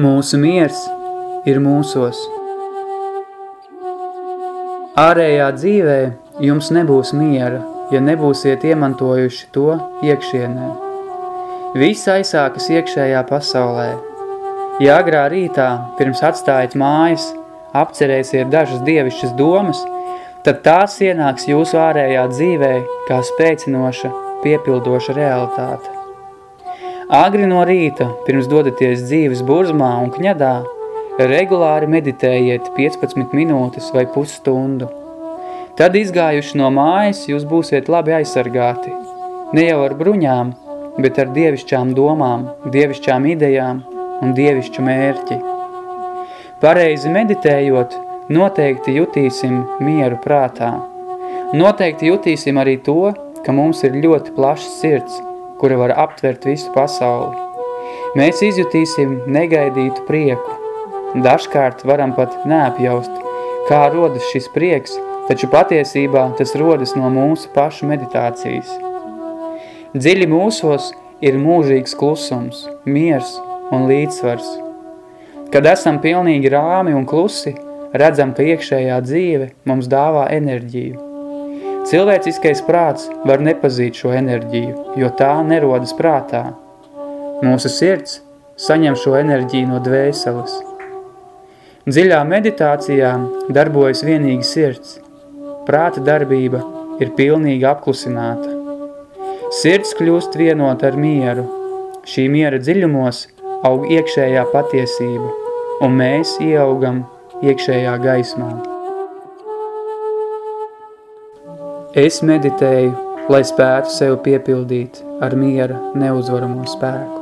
Mūsu miers ir mūsos. Ārējā dzīvē jums nebūs miera, ja nebūsiet iemantojuši to iekšienē. Viss aizsākas iekšējā pasaulē. Ja agrā rītā, pirms atstājat mājas, apcerēsiet dažas dievišķas domas, tad tās ienāks jūsu ārējā dzīvē kā spēcinoša, piepildoša realitāte. Agri no rīta, pirms dodaties dzīves burzmā un kņadā, regulāri meditējiet 15 minūtes vai pusstundu. Tad izgājuši no mājas, jūs būsiet labi aizsargāti. Ne jau ar bruņām, bet ar dievišķām domām, dievišķām idejām un dievišķu mērķi. Pareizi meditējot, noteikti jutīsim mieru prātā. Noteikti jutīsim arī to, ka mums ir ļoti plašs sirds – kura var aptvert visu pasauli. Mēs izjutīsim negaidītu prieku. Dažkārt varam pat neapjaust, kā rodas šis prieks, taču patiesībā tas rodas no mūsu pašu meditācijas. Dziļi mūsos ir mūžīgs klusums, miers un līdzsvars. Kad esam pilnīgi rāmi un klusi, redzam, ka iekšējā dzīve mums dāvā enerģiju. Cilvēciskais prāts var nepazīt šo enerģiju, jo tā nerodas prātā. Mūsu sirds saņem šo enerģiju no dvēseles. Dziļā meditācijā darbojas vienīgi sirds. Prāta darbība ir pilnīgi apklusināta. Sirds kļūst vienot ar mieru. Šī miera dziļumos aug iekšējā patiesība, un mēs ieaugam iekšējā gaismā. Es meditēju, lai spētu sev piepildīt ar miera neuzvaramo spēku.